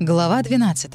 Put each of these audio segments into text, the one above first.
Глава 12.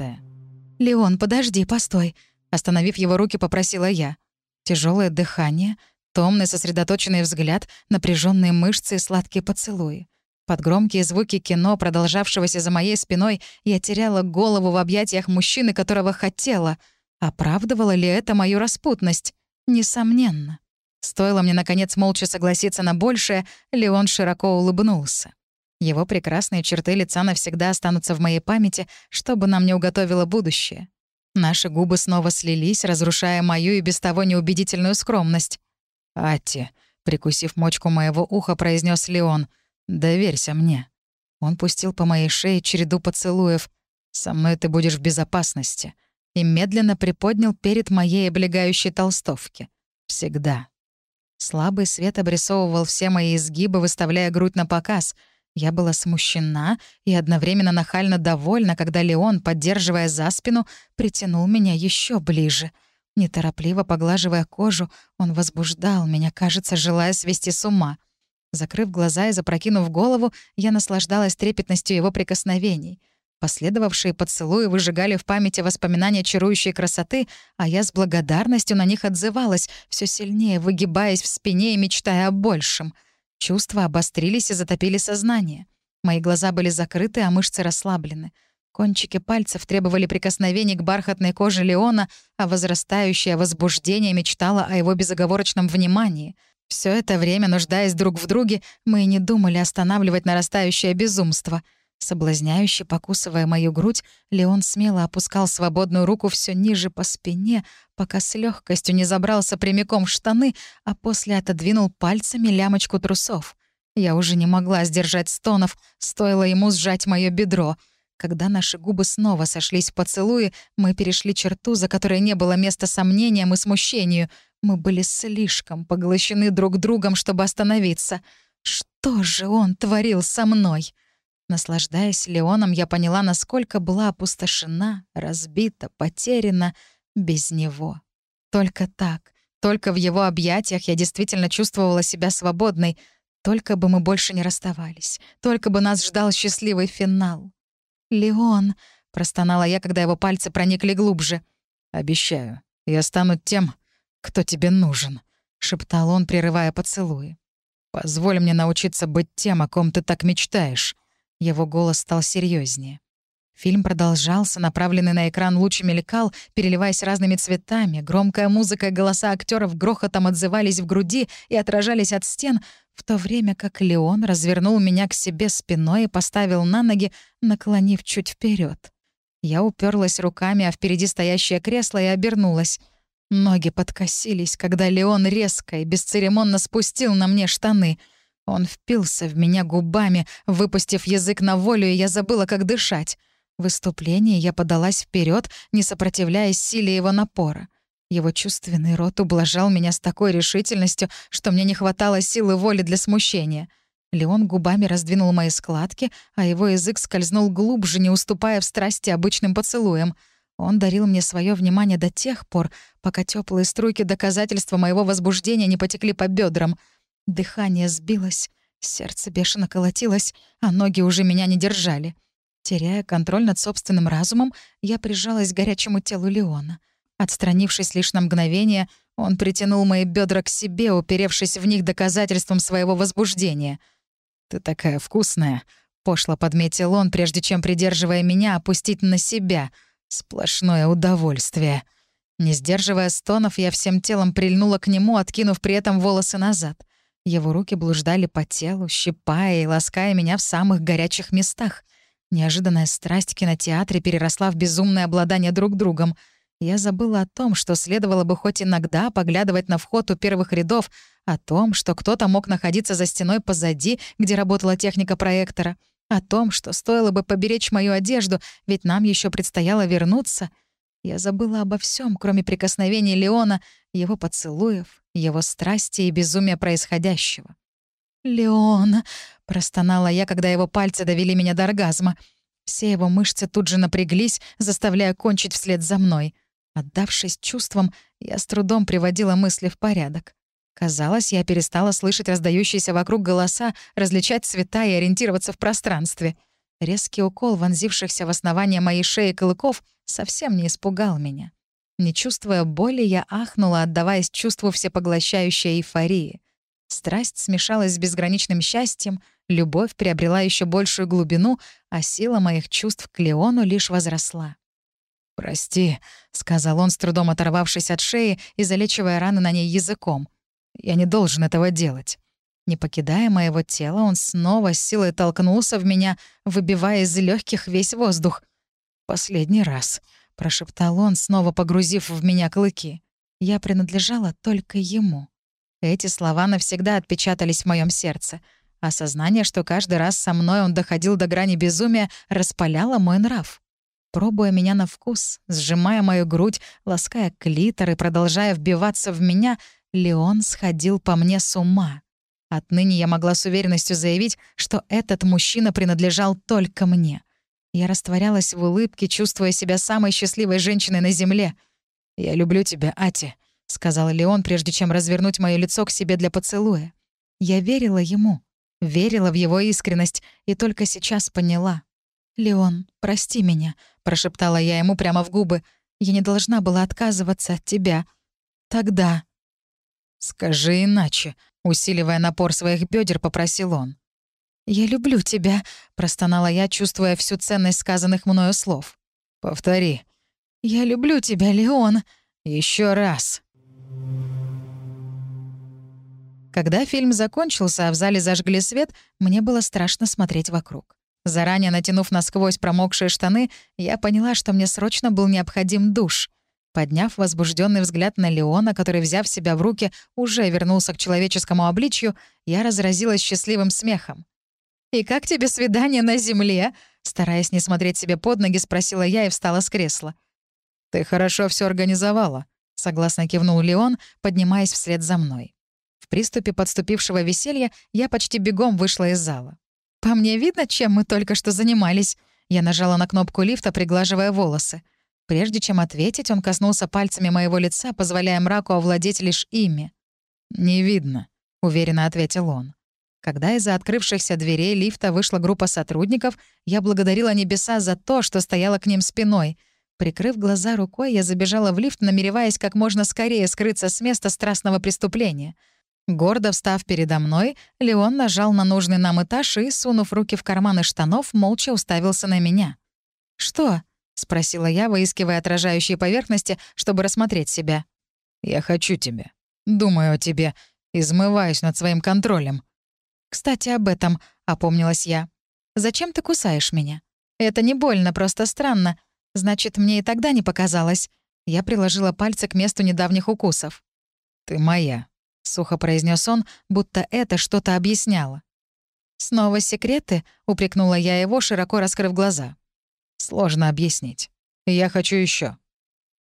«Леон, подожди, постой!» Остановив его руки, попросила я. Тяжелое дыхание, томный сосредоточенный взгляд, напряженные мышцы и сладкие поцелуи. Под громкие звуки кино, продолжавшегося за моей спиной, я теряла голову в объятиях мужчины, которого хотела. Оправдывала ли это мою распутность? Несомненно. Стоило мне, наконец, молча согласиться на большее, Леон широко улыбнулся. Его прекрасные черты лица навсегда останутся в моей памяти, чтобы нам не уготовило будущее. Наши губы снова слились, разрушая мою и без того неубедительную скромность. «Ати», — прикусив мочку моего уха, произнес Леон, — «доверься мне». Он пустил по моей шее череду поцелуев. «Со мной ты будешь в безопасности». И медленно приподнял перед моей облегающей толстовки. «Всегда». Слабый свет обрисовывал все мои изгибы, выставляя грудь на показ — я была смущена и одновременно нахально довольна, когда Леон, поддерживая за спину, притянул меня еще ближе. Неторопливо поглаживая кожу, он возбуждал меня, кажется, желая свести с ума. Закрыв глаза и запрокинув голову, я наслаждалась трепетностью его прикосновений. Последовавшие поцелуи выжигали в памяти воспоминания чарующей красоты, а я с благодарностью на них отзывалась, все сильнее выгибаясь в спине и мечтая о большем — Чувства обострились и затопили сознание. Мои глаза были закрыты, а мышцы расслаблены. Кончики пальцев требовали прикосновений к бархатной коже Леона, а возрастающее возбуждение мечтало о его безоговорочном внимании. Все это время, нуждаясь друг в друге, мы не думали останавливать нарастающее безумство — Соблазняюще покусывая мою грудь, Леон смело опускал свободную руку все ниже по спине, пока с легкостью не забрался прямиком в штаны, а после отодвинул пальцами лямочку трусов. Я уже не могла сдержать стонов, стоило ему сжать мое бедро. Когда наши губы снова сошлись в поцелуе, мы перешли черту, за которой не было места сомнениям и смущению. Мы были слишком поглощены друг другом, чтобы остановиться. Что же он творил со мной? Наслаждаясь Леоном, я поняла, насколько была опустошена, разбита, потеряна без него. Только так, только в его объятиях я действительно чувствовала себя свободной, только бы мы больше не расставались, только бы нас ждал счастливый финал. «Леон», — простонала я, когда его пальцы проникли глубже. «Обещаю, я стану тем, кто тебе нужен», — шептал он, прерывая поцелуи. «Позволь мне научиться быть тем, о ком ты так мечтаешь». Его голос стал серьезнее. Фильм продолжался, направленный на экран луч мелькал, переливаясь разными цветами. Громкая музыка и голоса актеров грохотом отзывались в груди и отражались от стен, в то время как Леон развернул меня к себе спиной и поставил на ноги, наклонив чуть вперед. Я уперлась руками, а впереди стоящее кресло и обернулась. Ноги подкосились, когда Леон резко и бесцеремонно спустил на мне штаны — он впился в меня губами, выпустив язык на волю, и я забыла, как дышать. В выступлении я подалась вперед, не сопротивляясь силе его напора. Его чувственный рот ублажал меня с такой решительностью, что мне не хватало силы воли для смущения. Леон губами раздвинул мои складки, а его язык скользнул глубже, не уступая в страсти обычным поцелуям. Он дарил мне свое внимание до тех пор, пока теплые струйки доказательства моего возбуждения не потекли по бедрам — Дыхание сбилось, сердце бешено колотилось, а ноги уже меня не держали. Теряя контроль над собственным разумом, я прижалась к горячему телу Леона. Отстранившись лишь на мгновение, он притянул мои бедра к себе, уперевшись в них доказательством своего возбуждения. «Ты такая вкусная», — пошло подметил он, прежде чем, придерживая меня, опустить на себя. «Сплошное удовольствие». Не сдерживая стонов, я всем телом прильнула к нему, откинув при этом волосы назад. Его руки блуждали по телу, щипая и лаская меня в самых горячих местах. Неожиданная страсть в кинотеатре переросла в безумное обладание друг другом. Я забыла о том, что следовало бы хоть иногда поглядывать на вход у первых рядов, о том, что кто-то мог находиться за стеной позади, где работала техника проектора, о том, что стоило бы поберечь мою одежду, ведь нам еще предстояло вернуться. Я забыла обо всем, кроме прикосновений Леона, его поцелуев, его страсти и безумия происходящего. «Леон!» — простонала я, когда его пальцы довели меня до оргазма. Все его мышцы тут же напряглись, заставляя кончить вслед за мной. Отдавшись чувствам, я с трудом приводила мысли в порядок. Казалось, я перестала слышать раздающиеся вокруг голоса, различать цвета и ориентироваться в пространстве. Резкий укол, вонзившихся в основание моей шеи клыков, совсем не испугал меня. Не чувствуя боли, я ахнула, отдаваясь чувству всепоглощающей эйфории. Страсть смешалась с безграничным счастьем, любовь приобрела еще большую глубину, а сила моих чувств к Леону лишь возросла. «Прости», — сказал он, с трудом оторвавшись от шеи и залечивая раны на ней языком. «Я не должен этого делать». Не покидая моего тела, он снова с силой толкнулся в меня, выбивая из легких весь воздух. «Последний раз», прошептал он, снова погрузив в меня клыки. Я принадлежала только ему. Эти слова навсегда отпечатались в моем сердце. Осознание, что каждый раз со мной он доходил до грани безумия, распаляло мой нрав. Пробуя меня на вкус, сжимая мою грудь, лаская клитор и продолжая вбиваться в меня, Леон сходил по мне с ума. Отныне я могла с уверенностью заявить, что этот мужчина принадлежал только мне — я растворялась в улыбке, чувствуя себя самой счастливой женщиной на земле. «Я люблю тебя, Ати», — сказал Леон, прежде чем развернуть моё лицо к себе для поцелуя. Я верила ему, верила в его искренность и только сейчас поняла. «Леон, прости меня», — прошептала я ему прямо в губы. «Я не должна была отказываться от тебя. Тогда...» «Скажи иначе», — усиливая напор своих бедер, попросил он. «Я люблю тебя», — простонала я, чувствуя всю ценность сказанных мною слов. «Повтори». «Я люблю тебя, Леон». Еще раз». Когда фильм закончился, а в зале зажгли свет, мне было страшно смотреть вокруг. Заранее натянув насквозь промокшие штаны, я поняла, что мне срочно был необходим душ. Подняв возбужденный взгляд на Леона, который, взяв себя в руки, уже вернулся к человеческому обличью, я разразилась счастливым смехом. «И как тебе свидание на земле?» Стараясь не смотреть себе под ноги, спросила я и встала с кресла. «Ты хорошо все организовала», — согласно кивнул Леон, поднимаясь вслед за мной. В приступе подступившего веселья я почти бегом вышла из зала. «По мне видно, чем мы только что занимались?» Я нажала на кнопку лифта, приглаживая волосы. Прежде чем ответить, он коснулся пальцами моего лица, позволяя мраку овладеть лишь ими. «Не видно», — уверенно ответил он. Когда из-за открывшихся дверей лифта вышла группа сотрудников, я благодарила небеса за то, что стояла к ним спиной. Прикрыв глаза рукой, я забежала в лифт, намереваясь как можно скорее скрыться с места страстного преступления. Гордо встав передо мной, Леон нажал на нужный нам этаж и, сунув руки в карманы штанов, молча уставился на меня. «Что?» — спросила я, выискивая отражающие поверхности, чтобы рассмотреть себя. «Я хочу тебя. Думаю о тебе. Измываюсь над своим контролем», «Кстати, об этом», — опомнилась я. «Зачем ты кусаешь меня? Это не больно, просто странно. Значит, мне и тогда не показалось». Я приложила пальцы к месту недавних укусов. «Ты моя», — сухо произнес он, будто это что-то объясняло. «Снова секреты?» — упрекнула я его, широко раскрыв глаза. «Сложно объяснить. Я хочу еще.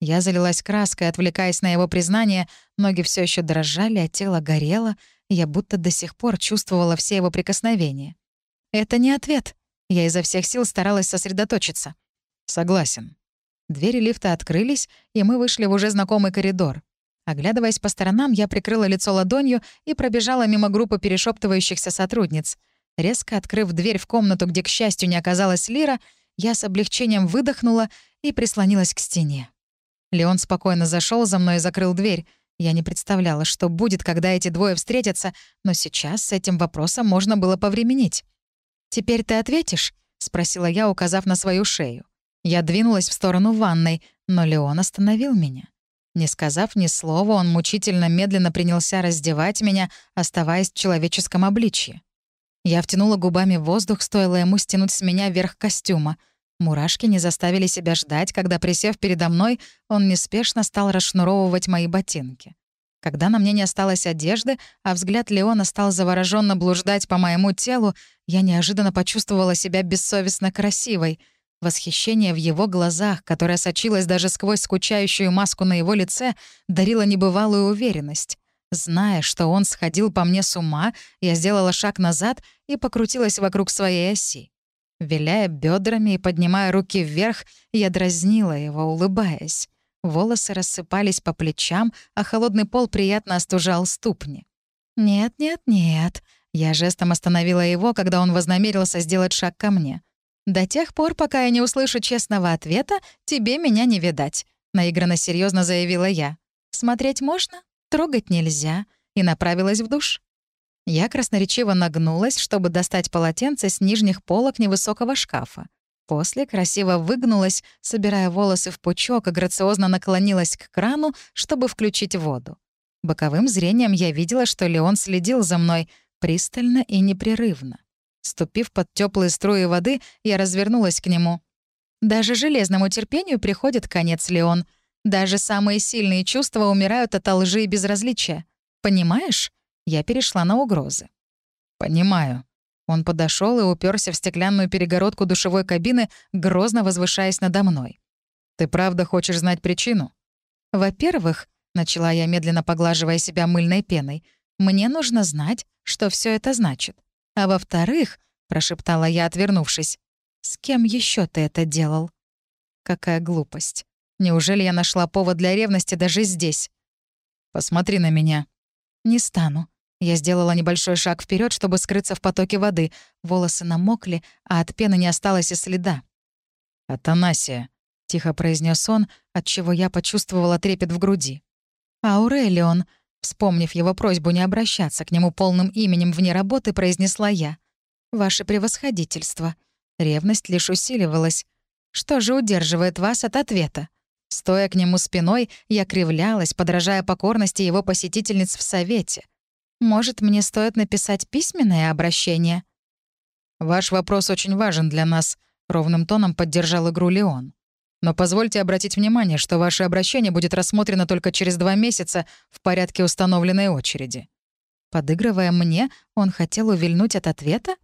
Я залилась краской, отвлекаясь на его признание, ноги все еще дрожали, а тело горело, я будто до сих пор чувствовала все его прикосновения. Это не ответ. Я изо всех сил старалась сосредоточиться. Согласен. Двери лифта открылись, и мы вышли в уже знакомый коридор. Оглядываясь по сторонам, я прикрыла лицо ладонью и пробежала мимо группы перешептывающихся сотрудниц. Резко открыв дверь в комнату, где, к счастью, не оказалась Лира, я с облегчением выдохнула и прислонилась к стене. Леон спокойно зашел за мной и закрыл дверь. Я не представляла, что будет, когда эти двое встретятся, но сейчас с этим вопросом можно было повременить. «Теперь ты ответишь?» — спросила я, указав на свою шею. Я двинулась в сторону ванной, но Леон остановил меня. Не сказав ни слова, он мучительно медленно принялся раздевать меня, оставаясь в человеческом обличье. Я втянула губами воздух, стоило ему стянуть с меня верх костюма. Мурашки не заставили себя ждать, когда, присев передо мной, он неспешно стал расшнуровывать мои ботинки. Когда на мне не осталось одежды, а взгляд Леона стал завороженно блуждать по моему телу, я неожиданно почувствовала себя бессовестно красивой. Восхищение в его глазах, которое сочилось даже сквозь скучающую маску на его лице, дарило небывалую уверенность. Зная, что он сходил по мне с ума, я сделала шаг назад и покрутилась вокруг своей оси. Виляя бедрами и поднимая руки вверх, я дразнила его, улыбаясь. Волосы рассыпались по плечам, а холодный пол приятно остужал ступни. «Нет, нет, нет». Я жестом остановила его, когда он вознамерился сделать шаг ко мне. «До тех пор, пока я не услышу честного ответа, тебе меня не видать», — наигранно серьезно заявила я. «Смотреть можно, трогать нельзя», и направилась в душ. Я красноречиво нагнулась, чтобы достать полотенце с нижних полок невысокого шкафа. После красиво выгнулась, собирая волосы в пучок, и грациозно наклонилась к крану, чтобы включить воду. Боковым зрением я видела, что Леон следил за мной пристально и непрерывно. Ступив под теплые струи воды, я развернулась к нему. Даже железному терпению приходит конец, Леон. Даже самые сильные чувства умирают от лжи и безразличия. Понимаешь? Я перешла на угрозы. «Понимаю», он подошел и уперся в стеклянную перегородку душевой кабины, грозно возвышаясь надо мной. «Ты правда хочешь знать причину?» «Во-первых», — начала я, медленно поглаживая себя мыльной пеной, «мне нужно знать, что все это значит. А во-вторых», — прошептала я, отвернувшись, «с кем еще ты это делал?» Какая глупость. Неужели я нашла повод для ревности даже здесь? «Посмотри на меня». «Не стану. Я сделала небольшой шаг вперед, чтобы скрыться в потоке воды. Волосы намокли, а от пены не осталось и следа. «Атанасия», — тихо произнес он, отчего я почувствовала трепет в груди. «Аурелион», вспомнив его просьбу не обращаться к нему полным именем вне работы, произнесла я. «Ваше превосходительство». Ревность лишь усиливалась. «Что же удерживает вас от ответа?» Стоя к нему спиной, я кривлялась, подражая покорности его посетительниц в совете — может, мне стоит написать письменное обращение?» «Ваш вопрос очень важен для нас», — ровным тоном поддержал игру Леон. «Но позвольте обратить внимание, что ваше обращение будет рассмотрено только через два месяца в порядке установленной очереди». Подыгрывая мне, он хотел увильнуть от ответа?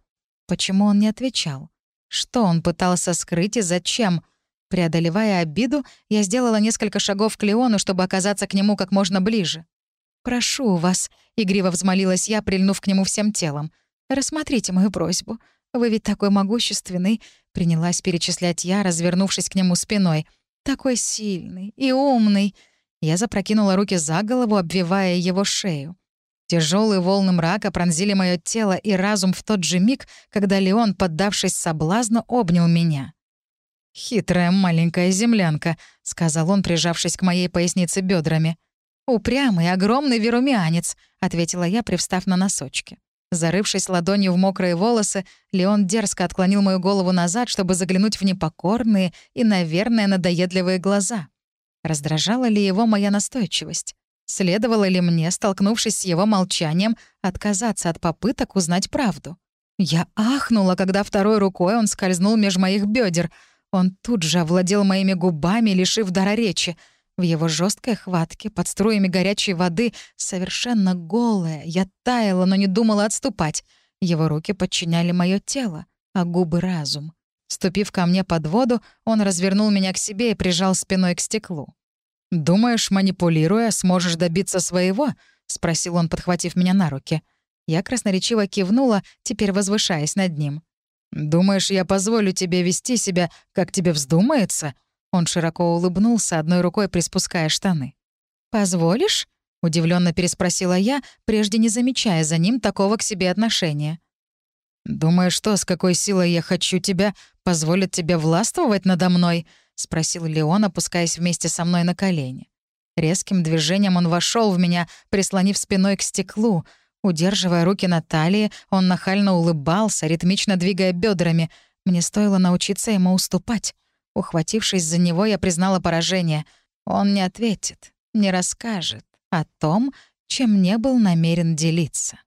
Почему он не отвечал? Что он пытался скрыть и зачем? Преодолевая обиду, я сделала несколько шагов к Леону, чтобы оказаться к нему как можно ближе. «Прошу вас», — игриво взмолилась я, прильнув к нему всем телом. «Рассмотрите мою просьбу. Вы ведь такой могущественный», — принялась перечислять я, развернувшись к нему спиной. «Такой сильный и умный». Я запрокинула руки за голову, обвивая его шею. Тяжелые волны мрака пронзили мое тело и разум в тот же миг, когда Леон, поддавшись соблазну, обнял меня. «Хитрая маленькая землянка», — сказал он, прижавшись к моей пояснице бедрами. «Упрямый, огромный верумянец», — ответила я, привстав на носочки. Зарывшись ладонью в мокрые волосы, Леон дерзко отклонил мою голову назад, чтобы заглянуть в непокорные и, наверное, надоедливые глаза. Раздражала ли его моя настойчивость? Следовало ли мне, столкнувшись с его молчанием, отказаться от попыток узнать правду? Я ахнула, когда второй рукой он скользнул меж моих бедер. Он тут же овладел моими губами, лишив дара речи — в его жесткой хватке, под струями горячей воды, совершенно голая, я таяла, но не думала отступать. Его руки подчиняли мое тело, а губы — разум. Ступив ко мне под воду, он развернул меня к себе и прижал спиной к стеклу. «Думаешь, манипулируя, сможешь добиться своего?» — спросил он, подхватив меня на руки. Я красноречиво кивнула, теперь возвышаясь над ним. «Думаешь, я позволю тебе вести себя, как тебе вздумается?» Он широко улыбнулся, одной рукой приспуская штаны. «Позволишь?» — удивленно переспросила я, прежде не замечая за ним такого к себе отношения. «Думаешь, что, с какой силой я хочу тебя, позволит тебе властвовать надо мной?» — спросил Леон, опускаясь вместе со мной на колени. Резким движением он вошел в меня, прислонив спиной к стеклу. Удерживая руки на талии, он нахально улыбался, ритмично двигая бедрами. Мне стоило научиться ему уступать. Ухватившись за него, я признала поражение. Он не ответит, не расскажет о том, чем не был намерен делиться.